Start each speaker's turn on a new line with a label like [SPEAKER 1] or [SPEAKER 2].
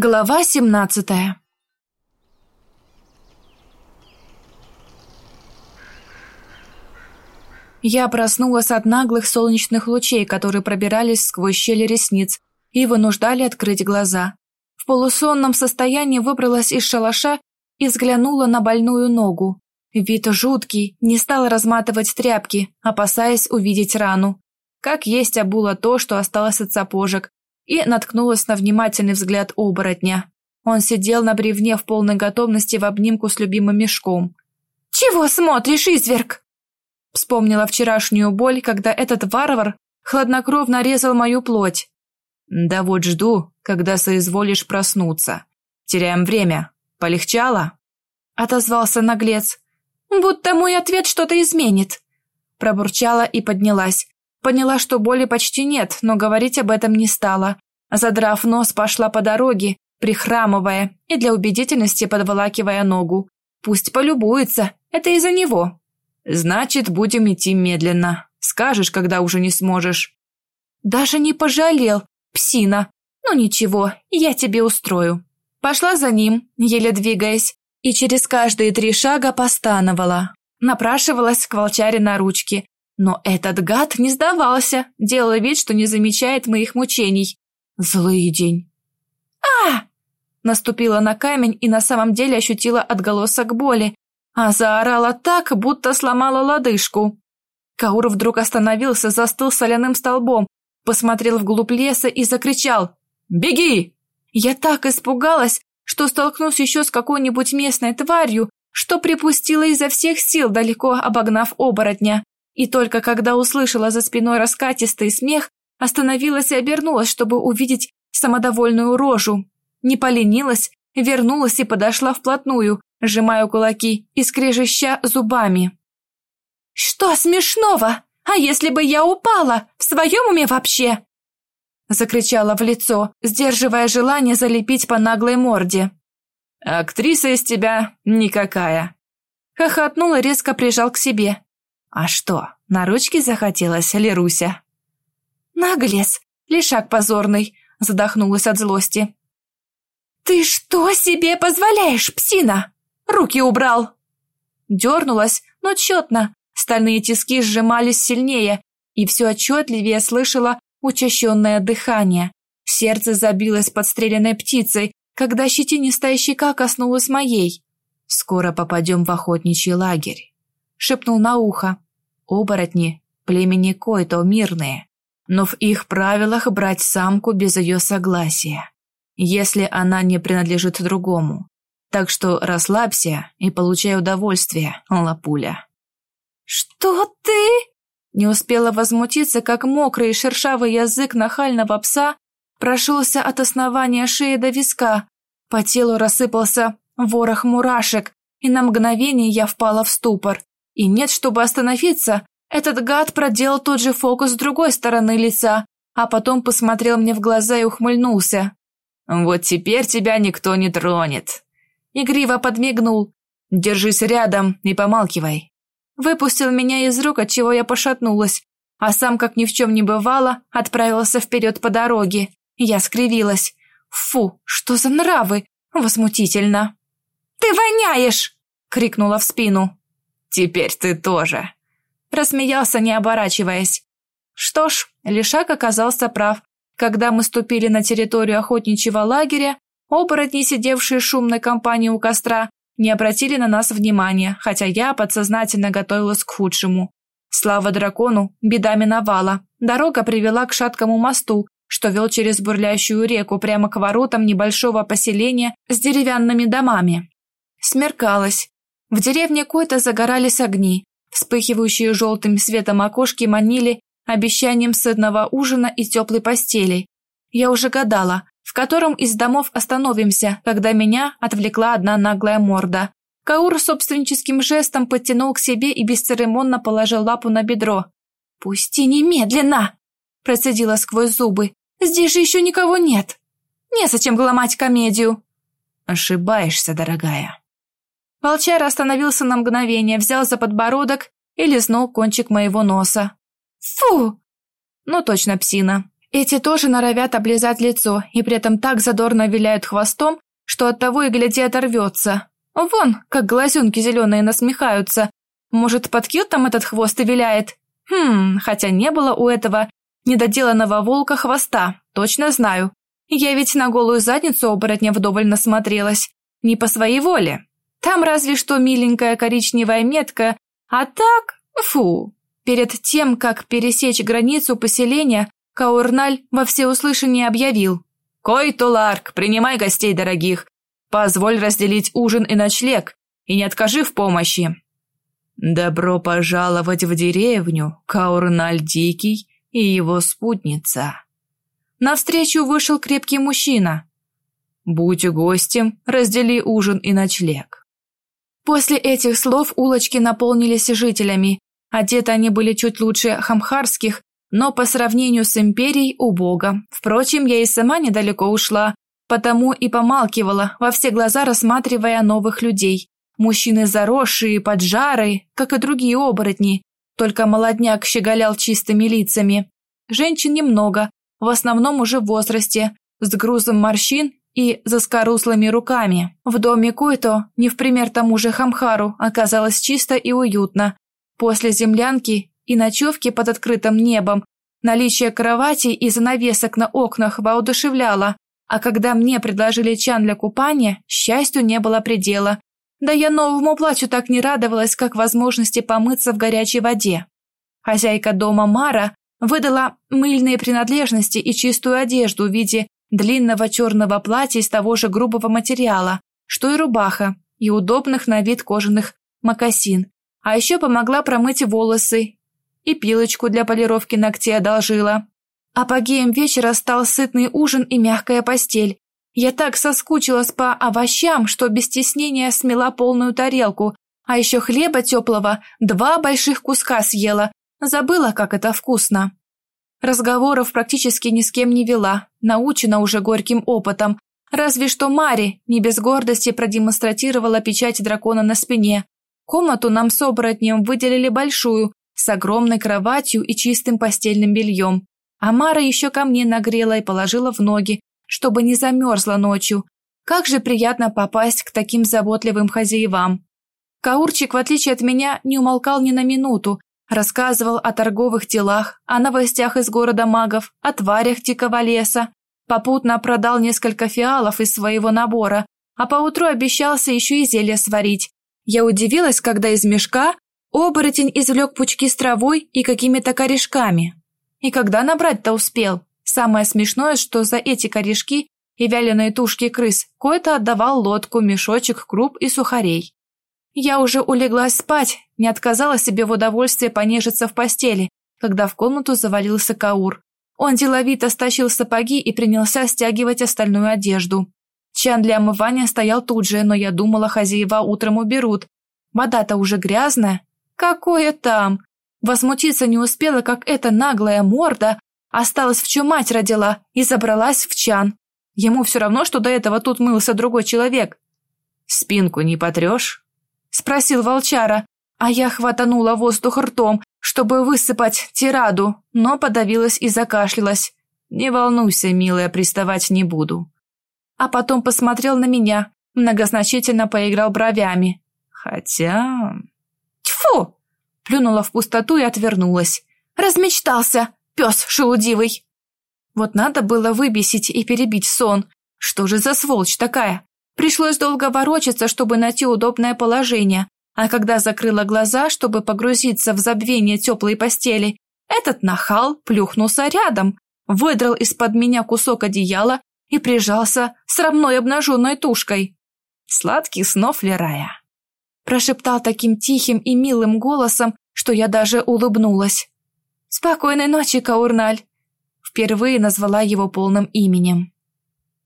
[SPEAKER 1] Глава семнадцатая Я проснулась от наглых солнечных лучей, которые пробирались сквозь щели ресниц и вынуждали открыть глаза. В полусонном состоянии выбралась из шалаша и взглянула на больную ногу. Вид жуткий, не стала разматывать тряпки, опасаясь увидеть рану. Как есть обула то, что осталось от сапожек, и наткнулась на внимательный взгляд оборотня. Он сидел на бревне в полной готовности в обнимку с любимым мешком. «Чего смотришь, изверг?» Вспомнила вчерашнюю боль, когда этот варвар хладнокровно резал мою плоть. «Да вот жду, когда соизволишь проснуться. Теряем время. Полегчало?» Отозвался наглец. «Будто мой ответ что-то изменит». Пробурчала и поднялась. Поняла, что боли почти нет, но говорить об этом не стала. Задрав нос, пошла по дороге, прихрамывая и для убедительности подволакивая ногу. Пусть полюбуется, это из-за него. Значит, будем идти медленно. Скажешь, когда уже не сможешь. Даже не пожалел, псина. Ну ничего, я тебе устрою. Пошла за ним, еле двигаясь, и через каждые три шага постановала. Напрашивалась к волчаре на ручки, но этот гад не сдавался, делая вид, что не замечает моих мучений. Злый день. а Наступила на камень и на самом деле ощутила отголосок боли, а заорала так, будто сломала лодыжку. Каур вдруг остановился, застыл соляным столбом, посмотрел вглубь леса и закричал «Беги!». Я так испугалась, что столкнусь еще с какой-нибудь местной тварью, что припустила изо всех сил, далеко обогнав оборотня. И только когда услышала за спиной раскатистый смех, остановилась и обернулась, чтобы увидеть самодовольную рожу. Не поленилась, вернулась и подошла вплотную, сжимая кулаки и скрежеща зубами. «Что смешного? А если бы я упала? В своем уме вообще?» Закричала в лицо, сдерживая желание залепить по наглой морде. «Актриса из тебя никакая!» Хохотнул и резко прижал к себе. А что, на ручки захотелось, Леруся? Наглец, лишак позорный, задохнулась от злости. Ты что себе позволяешь, псина? Руки убрал. Дернулась, но тщетно. Стальные тиски сжимались сильнее, и все отчетливее слышала учащенное дыхание. Сердце забилось подстреленной птицей, когда щетинистая щека коснулась моей. «Скоро попадем в охотничий лагерь», — шепнул на ухо. Оборотни племени Който мирные, но в их правилах брать самку без ее согласия, если она не принадлежит другому. Так что расслабься и получай удовольствие, лапуля. «Что ты?» Не успела возмутиться, как мокрый и шершавый язык нахального пса прошелся от основания шеи до виска. По телу рассыпался ворох мурашек, и на мгновение я впала в ступор. И нет, чтобы остановиться, этот гад проделал тот же фокус с другой стороны лица, а потом посмотрел мне в глаза и ухмыльнулся. «Вот теперь тебя никто не тронет». Игриво подмигнул. «Держись рядом и помалкивай». Выпустил меня из рук, от чего я пошатнулась, а сам, как ни в чем не бывало, отправился вперед по дороге. Я скривилась. «Фу, что за нравы! Возмутительно!» «Ты воняешь!» — крикнула в спину. «Теперь ты тоже!» Рассмеялся, не оборачиваясь. Что ж, Лишак оказался прав. Когда мы ступили на территорию охотничьего лагеря, оборотни, сидевшие шумной компанией у костра, не обратили на нас внимания, хотя я подсознательно готовилась к худшему. Слава дракону, беда миновала. Дорога привела к шаткому мосту, что вел через бурлящую реку прямо к воротам небольшого поселения с деревянными домами. Смеркалось. В деревне Койта загорались огни, вспыхивающие желтым светом окошки манили обещанием сытного ужина и теплой постели. Я уже гадала, в котором из домов остановимся, когда меня отвлекла одна наглая морда. Каур собственническим жестом подтянул к себе и бесцеремонно положил лапу на бедро. «Пусти немедленно!» – процедила сквозь зубы. «Здесь же еще никого нет! Незачем гломать комедию!» «Ошибаешься, дорогая!» Волчар остановился на мгновение, взял за подбородок и лизнул кончик моего носа. «Фу!» «Ну точно псина. Эти тоже норовят облизать лицо и при этом так задорно виляют хвостом, что от того и гляди оторвется. Вон, как глазенки зеленые насмехаются. Может, под там этот хвост и виляет? Хм, хотя не было у этого недоделанного волка хвоста, точно знаю. Я ведь на голую задницу оборотня вдоволь насмотрелась. Не по своей воле. Там разве что миленькая коричневая метка, а так, фу. Перед тем, как пересечь границу поселения, Каурналь во всеуслышание объявил. «Кой, Туларк, принимай гостей дорогих. Позволь разделить ужин и ночлег, и не откажи в помощи». «Добро пожаловать в деревню, Каурналь Дикий и его спутница». Навстречу вышел крепкий мужчина. «Будь гостем, раздели ужин и ночлег». После этих слов улочки наполнились жителями. Одеты они были чуть лучше хамхарских, но по сравнению с империей убого. Впрочем, я и сама недалеко ушла, потому и помалкивала, во все глаза рассматривая новых людей. Мужчины заросшие, поджарые, как и другие оборотни, только молодняк щеголял чистыми лицами. Женщин немного, в основном уже в возрасте, с грузом морщин и заскоруслыми руками. В доме Който, не в пример тому же Хамхару, оказалось чисто и уютно. После землянки и ночевки под открытым небом наличие кровати и занавесок на окнах воодушевляло, а когда мне предложили чан для купания, счастью не было предела. Да я новому платью так не радовалась, как возможности помыться в горячей воде. Хозяйка дома Мара выдала мыльные принадлежности и чистую одежду в виде длинного черного платья из того же грубого материала, что и рубаха, и удобных на вид кожаных мокасин. А еще помогла промыть волосы и пилочку для полировки ногтей одолжила. Апогеем вечера стал сытный ужин и мягкая постель. Я так соскучилась по овощам, что без стеснения смела полную тарелку, а еще хлеба теплого два больших куска съела, забыла, как это вкусно. Разговоров практически ни с кем не вела, научена уже горьким опытом, разве что Мари не без гордости продемонстрировала печать дракона на спине. Комнату нам с оборотнем выделили большую, с огромной кроватью и чистым постельным бельем. Амара еще ко мне нагрела и положила в ноги, чтобы не замерзла ночью. Как же приятно попасть к таким заботливым хозяевам. Каурчик, в отличие от меня, не умолкал ни на минуту, рассказывал о торговых делах, о новостях из города магов, о тварях дикого леса. Попутно продал несколько фиалов из своего набора, а поутру обещался еще и зелье сварить. Я удивилась, когда из мешка оборотень извлек пучки с травой и какими-то корешками. И когда набрать-то успел? Самое смешное, что за эти корешки и вяленые тушки крыс кое-то отдавал лодку, мешочек круп и сухарей. Я уже улеглась спать, не отказала себе в удовольствии понежиться в постели, когда в комнату завалился Каур. Он деловито стащил сапоги и принялся стягивать остальную одежду. Чан для омывания стоял тут же, но я думала, хозяева утром уберут. Вода-то уже грязная. Какое там? Возмутиться не успела, как эта наглая морда осталась в чем мать родила и забралась в чан. Ему все равно, что до этого тут мылся другой человек. «Спинку не потрешь?» — спросил волчара, а я хватанула воздух ртом, чтобы высыпать тираду, но подавилась и закашлялась. «Не волнуйся, милая, приставать не буду». А потом посмотрел на меня, многозначительно поиграл бровями. Хотя... Тьфу! плюнула в пустоту и отвернулась. «Размечтался, пес шелудивый!» Вот надо было выбесить и перебить сон. Что же за сволочь такая? Пришлось долго ворочаться, чтобы найти удобное положение, а когда закрыла глаза, чтобы погрузиться в забвение теплой постели, этот нахал плюхнулся рядом, выдрал из-под меня кусок одеяла и прижался с равной обнаженной тушкой. «Сладких снов, Лерая!» прошептал таким тихим и милым голосом, что я даже улыбнулась. «Спокойной ночи, Каурналь!» Впервые назвала его полным именем.